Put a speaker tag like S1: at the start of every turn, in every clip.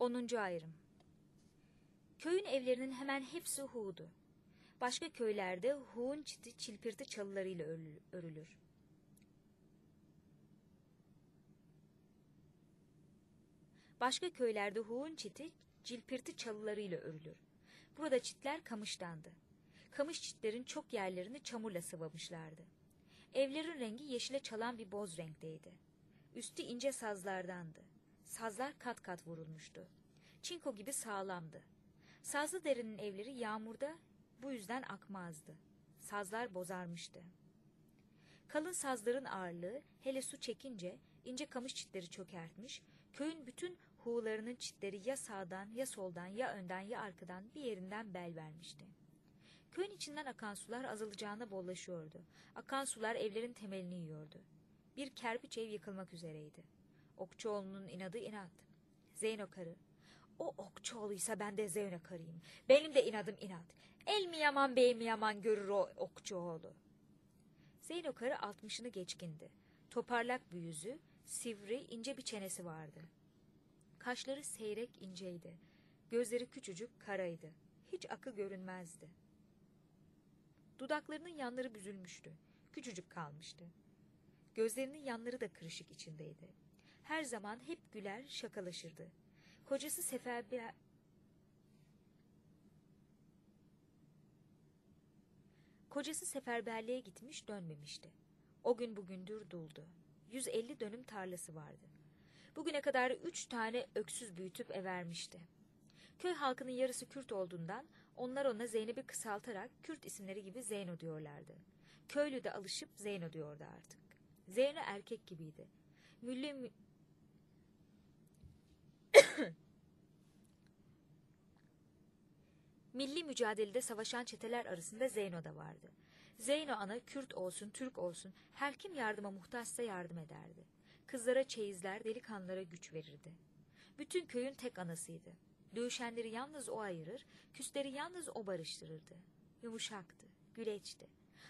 S1: 10. ayrım Köyün evlerinin hemen hepsi Hu'du. Başka köylerde Hu'un çiti çilpirti çalılarıyla örülü- örülür. Başka köylerde Hu'un çiti cilpirti çalılarıyla örülür. Burada çitler kamıştandı. Kamış çitlerin çok yerlerini çamurla sıvamışlardı. Evlerin rengi yeşile çalan bir boz renkteydi. Üstü ince sazlardandı. Sazlar kat kat vurulmuştu. Çinko gibi sağlamdı. Sazlı derinin evleri yağmurda bu yüzden akmazdı. Sazlar bozarmıştı. Kalın sazların ağırlığı hele su çekince ince kamış çitleri çökertmiş, köyün bütün huğularının çitleri ya sağdan ya soldan ya önden ya arkadan bir yerinden bel vermişti. Köyün içinden akan sular azalacağına bollaşıyordu. Akan sular evlerin temelini yiyordu. Bir kerpiç ev yıkılmak üzereydi. Okçuoğlu'nun inadı inat. Zeyno karı. O Okçuoğlu'ysa ben de Zeyno karıyım. Benim de inadım inat. El mi yaman bey mi yaman görür o Okçuoğlu. Zeyno karı altmışını geçkindi. Toparlak bir yüzü, sivri, ince bir çenesi vardı. Kaşları seyrek inceydi. Gözleri küçücük karaydı. Hiç akı görünmezdi. Dudaklarının yanları büzülmüştü. Küçücük kalmıştı. Gözlerinin yanları da kırışık içindeydi. Her zaman hep güler, şakalaşırdı. Kocası seferber... Kocası seferberliğe gitmiş dönmemişti. O gün bugündür duldu. 150 dönüm tarlası vardı. Bugüne kadar üç tane öksüz büyütüp evermişti. Köy halkının yarısı Kürt olduğundan onlar ona Zeynep'i kısaltarak Kürt isimleri gibi Zeyno diyorlardı. Köylü de alışıp Zeyno diyordu artık. Zeyno erkek gibiydi. Milli Milli mücadelede savaşan çeteler arasında Zeyno da vardı. Zeyno ana Kürt olsun, Türk olsun her kim yardıma muhtaçsa yardım ederdi. Kızlara çeyizler, delikanlılara güç verirdi. Bütün köyün tek anasıydı. Dövüşenleri yalnız o ayırır, küsleri yalnız o barıştırırdı. Yumuşaktı, güleçti.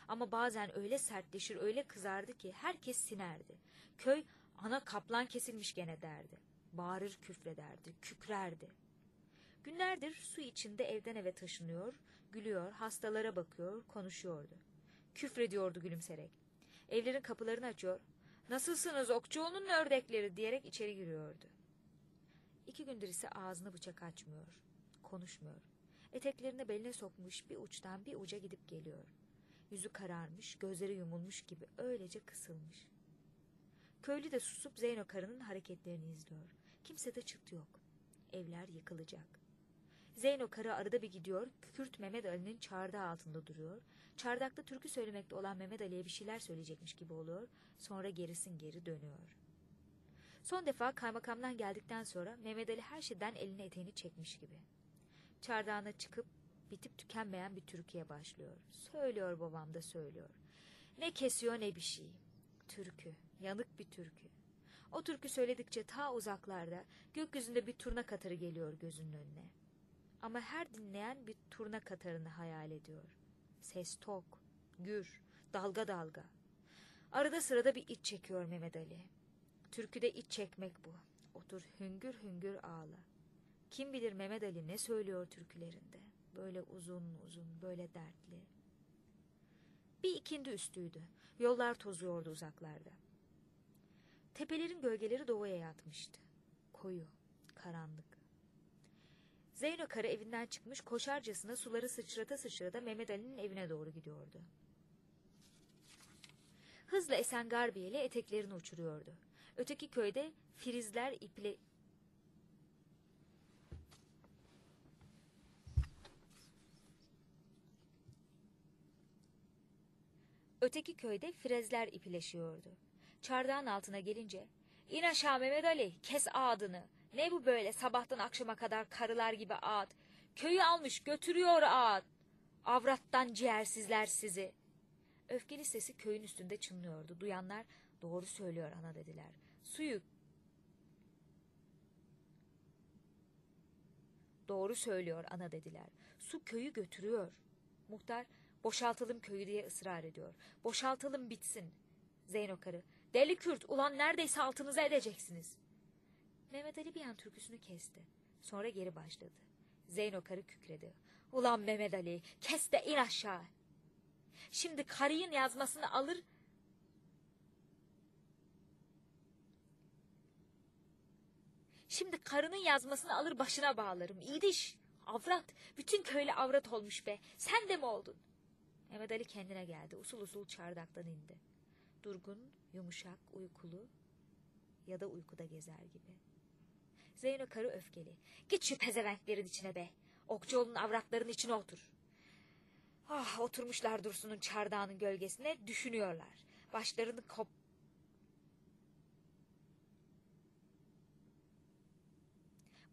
S1: Ama bazen öyle sertleşir, öyle kızardı ki herkes sinerdi. Köy ana kaplan kesilmiş gene derdi. Bağırır küfrederdi, kükrerdi. Günlerdir su içinde evden eve taşınıyor, gülüyor, hastalara bakıyor, konuşuyordu. Küfrediyordu gülümserek. Evlerin kapılarını açıyor. Nasılsınız okçuğunun ördekleri diyerek içeri giriyordu. İki gündür ise ağzını bıçak açmıyor, konuşmuyor. Eteklerini beline sokmuş bir uçtan bir uca gidip geliyor. Yüzü kararmış, gözleri yumulmuş gibi öylece kısılmış. Köylü de susup Zeyno karının hareketlerini izliyor. Kimse de çıt yok. Evler yıkılacak. Zeyno karı arada bir gidiyor, Kürt Mehmet Ali'nin çardağı altında duruyor. Çardakta türkü söylemekte olan Mehmet Ali'ye bir şeyler söyleyecekmiş gibi oluyor. Sonra gerisin geri dönüyor. Son defa kaymakamdan geldikten sonra Mehmet Ali her şeyden elini eteğini çekmiş gibi. Çardağına çıkıp bitip tükenmeyen bir türküye başlıyor. Söylüyor babam da söylüyor. Ne kesiyor ne bir şey. Türkü, yanık bir türkü. O türkü söyledikçe ta uzaklarda gökyüzünde bir turna katarı geliyor gözünün önüne. Ama her dinleyen bir turna katarını hayal ediyor. Ses tok, gür, dalga dalga. Arada sırada bir iç çekiyor Mehmet Ali. Türküde iç çekmek bu. Otur hüngür hüngür ağla. Kim bilir Mehmet Ali ne söylüyor türkülerinde. Böyle uzun uzun, böyle dertli. Bir ikindi üstüydü. Yollar tozuyordu uzaklarda. Tepelerin gölgeleri doğuya yatmıştı. Koyu, karanlık. Zeyno karı evinden çıkmış koşarcasına suları sıçrata sıçrata Mehmet Ali'nin evine doğru gidiyordu. Hızla esen garbiyeli eteklerini uçuruyordu. Öteki köyde filizler iple... Öteki köyde frezler ipileşiyordu. Çardağın altına gelince İn aşağı Mehmet Ali kes ağdını. Ne bu böyle sabahtan akşama kadar karılar gibi ağıt. Köyü almış götürüyor ağıt. Avrattan ciğersizler sizi. Öfkeli sesi köyün üstünde çınlıyordu. Duyanlar doğru söylüyor ana dediler. Suyu Doğru söylüyor ana dediler. Su köyü götürüyor. Muhtar boşaltalım köyü diye ısrar ediyor. Boşaltalım bitsin. Zeyno karı deli Kürt ulan neredeyse altınıza edeceksiniz. Mehmet Ali bir an türküsünü kesti. Sonra geri başladı. Zeyno karı kükredi. Ulan Mehmet Ali kes de in aşağı. Şimdi karıyın yazmasını alır Şimdi karının yazmasını alır başına bağlarım. İyidiş, avrat. Bütün köylü avrat olmuş be. Sen de mi oldun? Mehmet Ali kendine geldi. Usul usul çardaktan indi. Durgun, yumuşak, uykulu ya da uykuda gezer gibi. Zeyno karı öfkeli. Git şu pezevenklerin içine be. Okçuoğlu'nun avratlarının içine otur. Ah oturmuşlar Dursun'un çardağının gölgesine düşünüyorlar. Başlarını kop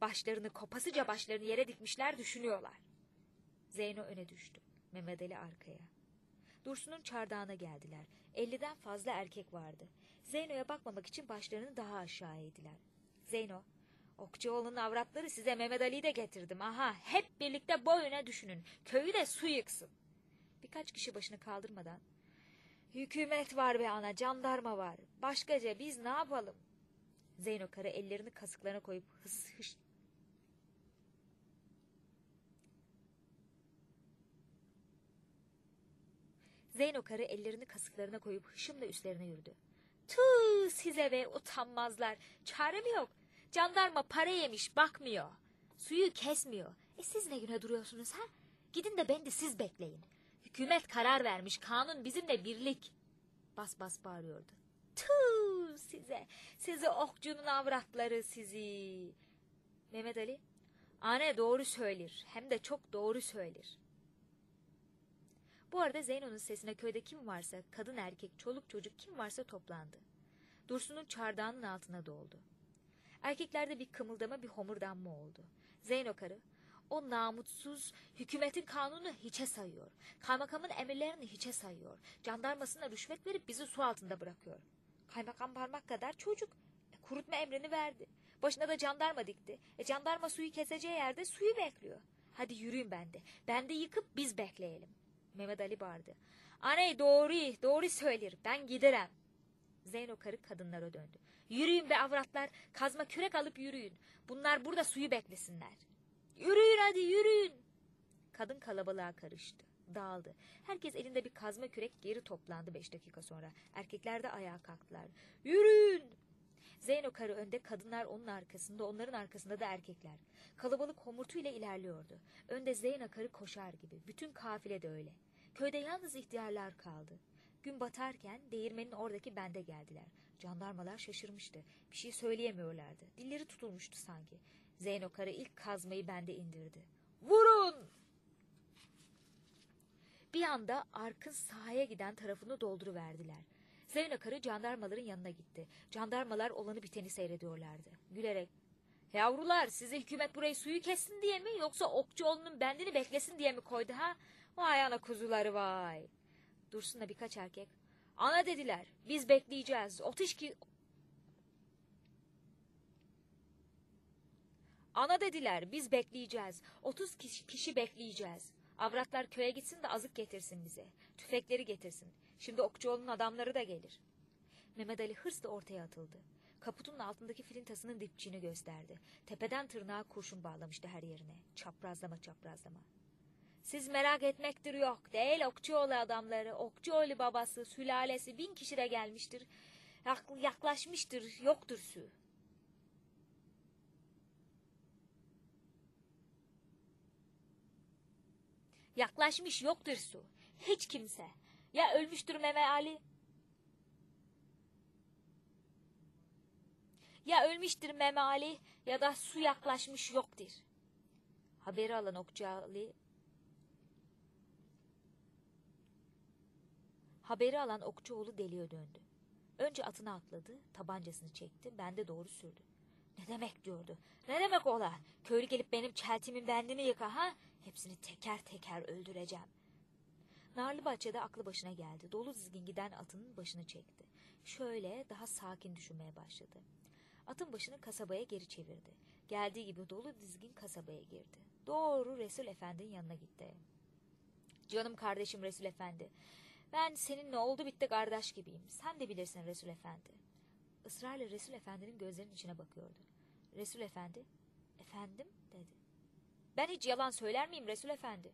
S1: Başlarını kopasıca başlarını yere dikmişler düşünüyorlar. Zeyno öne düştü. Mehmet Ali arkaya. Dursun'un çardağına geldiler. Elliden fazla erkek vardı. Zeyno'ya bakmamak için başlarını daha aşağı eğdiler. Zeyno, Okçuoğlu'nun avratları size Mehmet Ali'yi de getirdim. Aha, hep birlikte boyuna düşünün. Köyü de su yıksın. Birkaç kişi başını kaldırmadan. Hükümet var be ana, jandarma var. Başkaca biz ne yapalım? Zeyno karı ellerini kasıklarına koyup hıs hış Zeyno karı ellerini kasıklarına koyup hışımla üstlerine yürüdü. Tüh size be utanmazlar. Çare mi yok? Jandarma para yemiş bakmıyor. Suyu kesmiyor. E siz ne güne duruyorsunuz ha? Gidin de beni siz bekleyin. Hükümet karar vermiş. Kanun bizimle birlik. Bas bas bağırıyordu. Tüh size. Sizi okcunun avratları sizi. Mehmet Ali. Anne doğru söyler. Hem de çok doğru söyler. Bu arada Zeyno'nun sesine köyde kim varsa, kadın erkek, çoluk çocuk kim varsa toplandı. Dursun'un çardağının altına doldu. Erkeklerde bir kımıldama, bir homurdanma oldu. Zeyno karı, o namutsuz hükümetin kanunu hiçe sayıyor. Kaymakamın emirlerini hiçe sayıyor. Jandarmasına rüşvet verip bizi su altında bırakıyor. Kaymakam parmak kadar çocuk. E, kurutma emrini verdi. Başına da jandarma dikti. E, jandarma suyu keseceği yerde suyu bekliyor. Hadi yürüyün bende. Ben de yıkıp biz bekleyelim. Mehmet Ali bağırdı. Aney doğru, doğru söyler. Ben giderim. Zeyno karı kadınlara döndü. Yürüyün be avratlar. Kazma kürek alıp yürüyün. Bunlar burada suyu beklesinler. Yürüyün hadi yürüyün. Kadın kalabalığa karıştı. Dağıldı. Herkes elinde bir kazma kürek geri toplandı beş dakika sonra. Erkekler de ayağa kalktılar. Yürüyün. Zeyno karı önde, kadınlar onun arkasında, onların arkasında da erkekler. Kalabalık homurtuyla ilerliyordu. Önde Zeyno karı koşar gibi. Bütün kafile de öyle. Köyde yalnız ihtiyarlar kaldı. Gün batarken değirmenin oradaki bende geldiler. Jandarmalar şaşırmıştı. Bir şey söyleyemiyorlardı. Dilleri tutulmuştu sanki. Zeyno karı ilk kazmayı bende indirdi. Vurun! Bir anda arkın sahaya giden tarafını dolduruverdiler. Zeyno karı jandarmaların yanına gitti. Jandarmalar olanı biteni seyrediyorlardı. Gülerek, yavrular size hükümet burayı suyu kessin diye mi yoksa Okçuoğlu'nun bendini beklesin diye mi koydu ha? Vay ana kuzuları vay. Dursun birkaç erkek. Ana dediler biz bekleyeceğiz. Otiş ki... Ana dediler biz bekleyeceğiz. Otuz kişi, kişi bekleyeceğiz. Avratlar köye gitsin de azık getirsin bize. Tüfekleri getirsin. Şimdi Okçuoğlu'nun adamları da gelir. Mehmet Ali hırsla ortaya atıldı. Kaputunun altındaki filintasının dipçiğini gösterdi. Tepeden tırnağa kurşun bağlamıştı her yerine. Çaprazlama çaprazlama. Siz merak etmektir yok. Değil Okçuoğlu adamları, Okçuoğlu babası, sülalesi bin kişi de gelmiştir. Yaklaşmıştır, yoktur su. Yaklaşmış yoktur su. Hiç kimse. Ya ölmüştür Mehmet Ali? Ya ölmüştür Mehmet Ali ya da su yaklaşmış yoktur. Haberi alan Okçuoğlu Haberi alan Okçuoğlu deliye döndü. Önce atına atladı, tabancasını çekti, bende doğru sürdü. Ne demek diyordu. Ne demek ola? Köylü gelip benim çeltimin bendini yıka ha? Hepsini teker teker öldüreceğim. Narlı bahçede aklı başına geldi. Dolu dizgin giden atının başını çekti. Şöyle daha sakin düşünmeye başladı. Atın başını kasabaya geri çevirdi. Geldiği gibi dolu dizgin kasabaya girdi. Doğru Resul Efendi'nin yanına gitti. Canım kardeşim Resul Efendi. Ben seninle oldu bitti kardeş gibiyim. Sen de bilirsin Resul Efendi. Israrla Resul Efendi'nin gözlerinin içine bakıyordu. Resul Efendi, Efendim dedi. Ben hiç yalan söyler miyim Resul Efendi?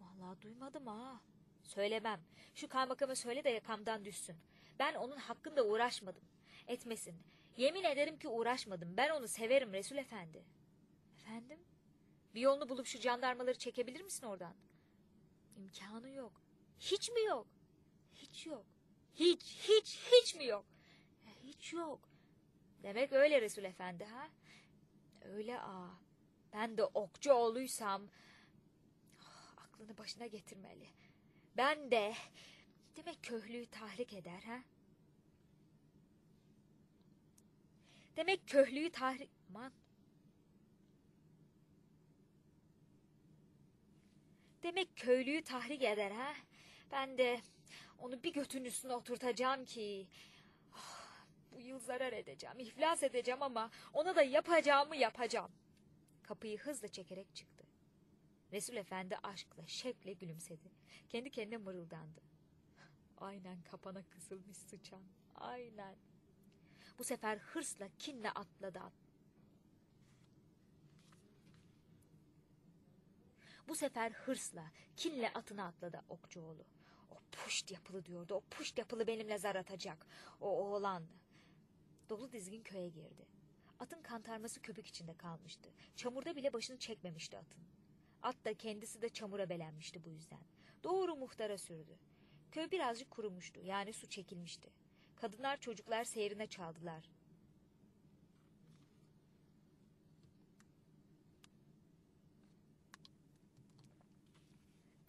S1: Vallahi duymadım ha. Söylemem. Şu kaymakama söyle de yakamdan düşsün. Ben onun hakkında uğraşmadım. Etmesin. Yemin ederim ki uğraşmadım. Ben onu severim Resul Efendi. Efendim? Bir yolunu bulup şu jandarmaları çekebilir misin oradan? İmkanı yok. Hiç mi yok? Hiç yok. Hiç, hiç, hiç mi yok? Hiç yok. Demek öyle Resul Efendi ha? Öyle a. Ben de okçu oğluysam ah, aklını başına getirmeli. Ben de demek köhlüyü tahrik eder ha? Demek köhlüyü tahrik... Aman. Demek köylüyü tahrik eder ha? Ben de onu bir götün üstüne oturtacağım ki... ah, Bu yıl zarar edeceğim, iflas edeceğim ama ona da yapacağımı yapacağım. Kapıyı hızla çekerek çıktı. Resul Efendi aşkla, şevkle gülümsedi. Kendi kendine mırıldandı. Aynen kapana kısılmış sıçan. Aynen. Bu sefer hırsla, kinle atladı at. Bu sefer hırsla, kinle atına atladı Okçuoğlu. Puşt yapılı diyordu. O puşt yapılı benimle zar atacak. O oğlan. Dolu dizgin köye girdi. Atın kantarması köpük içinde kalmıştı. Çamurda bile başını çekmemişti atın. At da kendisi de çamura belenmişti bu yüzden. Doğru muhtara sürdü. Köy birazcık kurumuştu. Yani su çekilmişti. Kadınlar çocuklar seyrine çaldılar.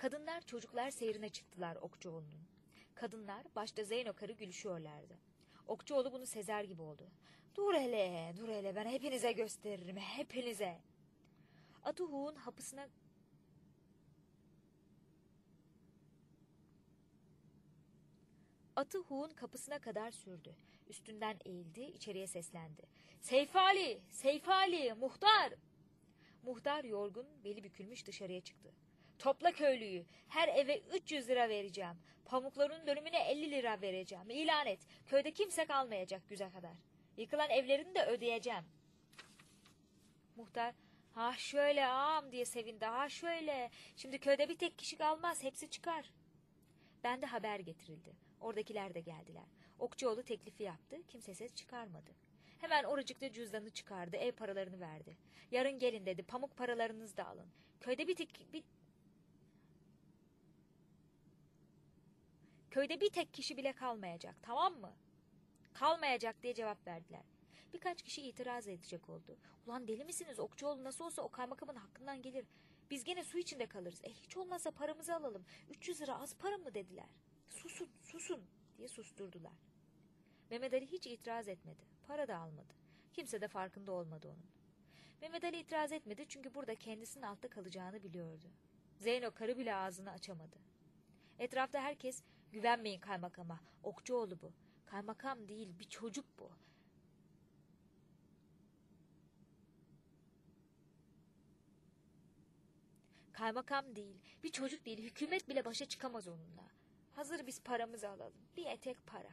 S1: Kadınlar çocuklar seyrine çıktılar Okçuoğlu'nun. Kadınlar başta Zeyno karı gülüşüyorlardı. Okçuoğlu bunu sezer gibi oldu. Dur hele, dur hele ben hepinize gösteririm, hepinize. Atuhu'nun hapısına Atı Hu'un kapısına kadar sürdü. Üstünden eğildi, içeriye seslendi. Seyf Ali, Seyf Ali, muhtar! Muhtar yorgun, beli bükülmüş dışarıya çıktı. Topla köylüyü, her eve 300 lira vereceğim. Pamukların dönümüne 50 lira vereceğim. İlan et, köyde kimse kalmayacak güze kadar. Yıkılan evlerini de ödeyeceğim. Muhtar, ha şöyle ağam diye sevindi, ha şöyle. Şimdi köyde bir tek kişi kalmaz, hepsi çıkar. Ben de haber getirildi. Oradakiler de geldiler. Okçuoğlu teklifi yaptı. Kimse ses çıkarmadı. Hemen oracıkta cüzdanı çıkardı. Ev paralarını verdi. Yarın gelin dedi. Pamuk paralarınızı da alın. Köyde bir tek... Bir... Köyde bir tek kişi bile kalmayacak. Tamam mı? Kalmayacak diye cevap verdiler. Birkaç kişi itiraz edecek oldu. Ulan deli misiniz? Okçuoğlu nasıl olsa o kaymakamın hakkından gelir. Biz gene su içinde kalırız. E hiç olmazsa paramızı alalım. 300 lira az para mı dediler. Susun, susun diye susturdular. Mehmet Ali hiç itiraz etmedi. Para da almadı. Kimse de farkında olmadı onun. Mehmet Ali itiraz etmedi çünkü burada kendisinin altta kalacağını biliyordu. Zeyno karı bile ağzını açamadı. Etrafta herkes güvenmeyin kaymakama. Okçuoğlu bu. Kaymakam değil bir çocuk bu. Kaymakam değil, bir çocuk değil, hükümet bile başa çıkamaz onunla. Hazır biz paramızı alalım. Bir etek para.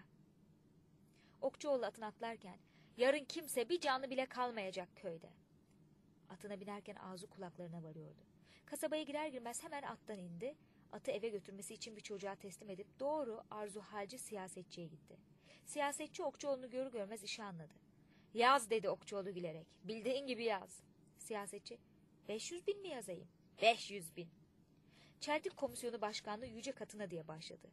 S1: Okçuoğlu atın atlarken yarın kimse bir canlı bile kalmayacak köyde. Atına binerken ağzı kulaklarına varıyordu. Kasabaya girer girmez hemen attan indi. Atı eve götürmesi için bir çocuğa teslim edip doğru Arzu Halci siyasetçiye gitti. Siyasetçi Okçuoğlu'nu görür görmez işi anladı. Yaz dedi Okçuoğlu gülerek. Bildiğin gibi yaz. Siyasetçi 500 bin mi yazayım? 500 bin. Çeltik Komisyonu Başkanlığı yüce katına diye başladı.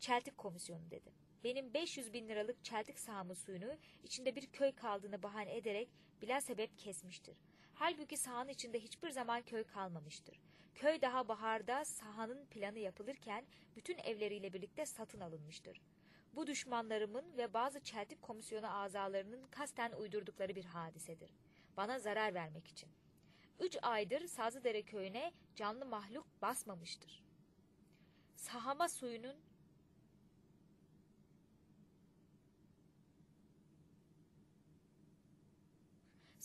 S1: Çeltik Komisyonu dedi. Benim 500 bin liralık çeltik sahamı suyunu içinde bir köy kaldığını bahane ederek bila sebep kesmiştir. Halbuki sahanın içinde hiçbir zaman köy kalmamıştır. Köy daha baharda sahanın planı yapılırken bütün evleriyle birlikte satın alınmıştır. Bu düşmanlarımın ve bazı çeltik komisyonu azalarının kasten uydurdukları bir hadisedir. Bana zarar vermek için. Üç aydır Sazlıdere köyüne canlı mahluk basmamıştır. Sahama suyunun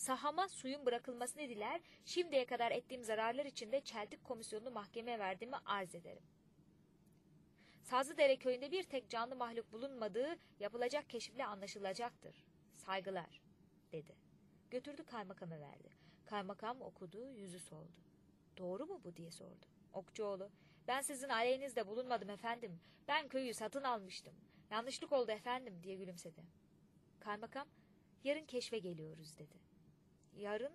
S1: Sahama suyun bırakılmasını diler, şimdiye kadar ettiğim zararlar için de Çeltik Komisyonu'nu mahkemeye verdiğimi arz ederim. Sazlıdere köyünde bir tek canlı mahluk bulunmadığı yapılacak keşifle anlaşılacaktır. Saygılar, dedi. Götürdü kaymakama verdi. Kaymakam okudu, yüzü soldu. Doğru mu bu diye sordu. Okçuoğlu, ben sizin aleyhinizde bulunmadım efendim. Ben köyü satın almıştım. Yanlışlık oldu efendim diye gülümsedi. Kaymakam, yarın keşfe geliyoruz dedi. Yarın?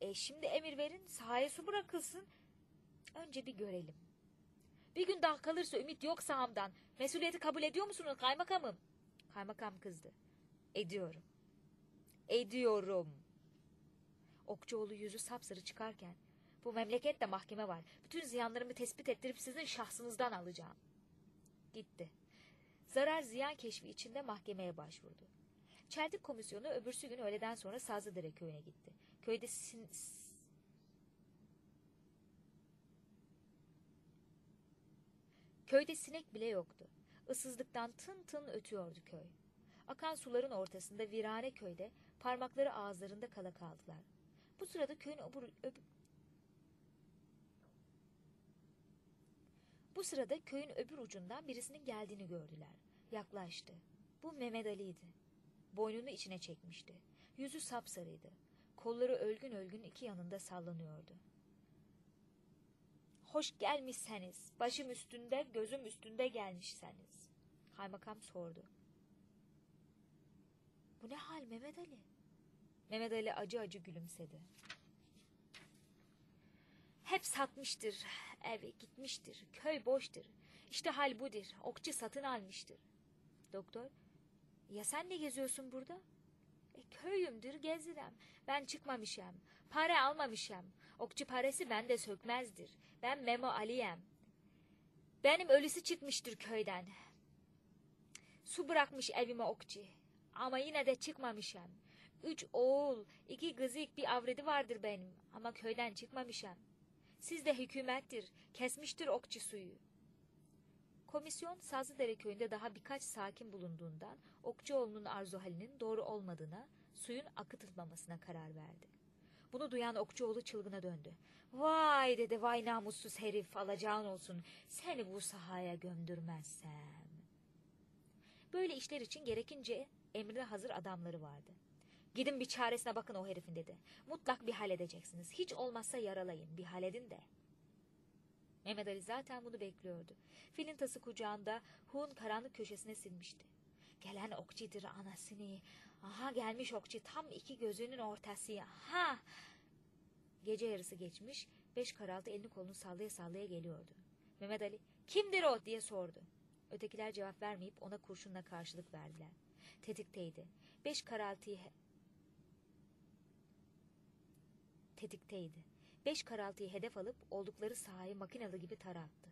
S1: E şimdi emir verin, sahaya su bırakılsın. Önce bir görelim. Bir gün daha kalırsa ümit yok sahamdan. Mesuliyeti kabul ediyor musunuz kaymakamım? Kaymakam kızdı. Ediyorum. Ediyorum. Okçuoğlu yüzü sapsarı çıkarken bu memlekette mahkeme var. Bütün ziyanlarımı tespit ettirip sizin şahsınızdan alacağım. Gitti. Zarar ziyan keşfi içinde mahkemeye başvurdu. Çeltik komisyonu öbürsü gün öğleden sonra Sazlıdere köyüne gitti. Köyde sin... Köyde sinek bile yoktu. Isızlıktan tın tın ötüyordu köy. Akan suların ortasında virane köyde parmakları ağızlarında kala kaldılar. Bu sırada köyün öbür, öbür... Bu sırada köyün öbür ucundan birisinin geldiğini gördüler. Yaklaştı. Bu Mehmet Ali'ydi. Boynunu içine çekmişti. Yüzü sapsarıydı. Kolları ölgün ölgün iki yanında sallanıyordu. Hoş gelmişseniz, başım üstünde, gözüm üstünde gelmişseniz. Kaymakam sordu. Bu ne hal Mehmet Ali? Mehmet Ali acı acı gülümsedi. Hep satmıştır, evi gitmiştir, köy boştur. İşte hal budur, okçu satın almıştır. Doktor, ya sen ne geziyorsun burada? E, köyümdür gezirem. Ben çıkmamışam. Para almamışam. Okçu parası bende sökmezdir. Ben Memo Ali'yem. Benim ölüsü çıkmıştır köyden. Su bırakmış evime okçu. Ama yine de çıkmamışam. Üç oğul, iki kızık bir avredi vardır benim. Ama köyden çıkmamışam. Siz de hükümettir. Kesmiştir okçu suyu. Komisyon Sazlıdere köyünde daha birkaç sakin bulunduğundan Okçuoğlu'nun arzu halinin doğru olmadığına, suyun akıtılmamasına karar verdi. Bunu duyan Okçuoğlu çılgına döndü. Vay dedi vay namussuz herif alacağın olsun seni bu sahaya gömdürmezsem. Böyle işler için gerekince emrine hazır adamları vardı. Gidin bir çaresine bakın o herifin dedi. Mutlak bir halledeceksiniz. Hiç olmazsa yaralayın bir halledin de. Mehmet Ali zaten bunu bekliyordu. Filintası kucağında Hun karanlık köşesine silmişti. Gelen okçidir anasını. Aha gelmiş okçu tam iki gözünün ortası. Ha! Gece yarısı geçmiş. Beş karaltı elini kolunu sallaya sallaya geliyordu. Mehmet Ali kimdir o diye sordu. Ötekiler cevap vermeyip ona kurşunla karşılık verdiler. Tetikteydi. Beş karaltıyı tetikteydi. Beş karaltıyı hedef alıp oldukları sahayı makinalı gibi tarattı.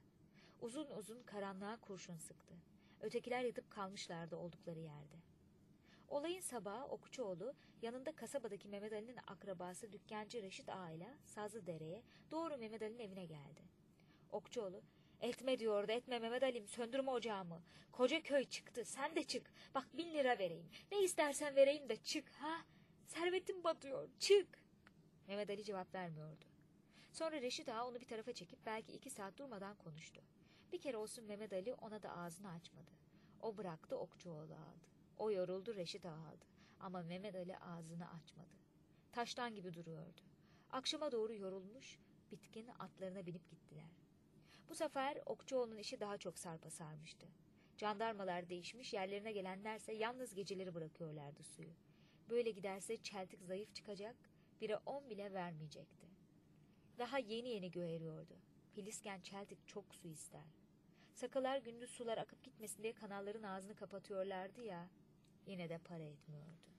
S1: Uzun uzun karanlığa kurşun sıktı. Ötekiler yatıp kalmışlardı oldukları yerde. Olayın sabahı Okçuoğlu yanında kasabadaki Mehmet Ali'nin akrabası dükkancı Reşit Ağa ile Sazlıdere'ye doğru Mehmet Ali'nin evine geldi. Okçuoğlu etme diyordu etme Mehmet Ali'm söndürme ocağımı. Koca köy çıktı sen de çık. Bak bin lira vereyim. Ne istersen vereyim de çık ha. Servetim batıyor çık. Mehmet Ali cevap vermiyordu. Sonra Reşit Ağa onu bir tarafa çekip belki iki saat durmadan konuştu. Bir kere olsun Mehmet Ali ona da ağzını açmadı. O bıraktı Okçuoğlu aldı. O yoruldu Reşit Ağa aldı. Ama Mehmet Ali ağzını açmadı. Taştan gibi duruyordu. Akşama doğru yorulmuş, bitkin atlarına binip gittiler. Bu sefer Okçuoğlu'nun işi daha çok sarpa sarmıştı. Jandarmalar değişmiş, yerlerine gelenlerse yalnız geceleri bırakıyorlardı suyu. Böyle giderse çeltik zayıf çıkacak, bire on bile vermeyecekti. Daha yeni yeni göğe eriyordu. Filisken çeltik çok su ister. Sakalar gündüz sular akıp gitmesin diye kanalların ağzını kapatıyorlardı ya, yine de para etmiyordu.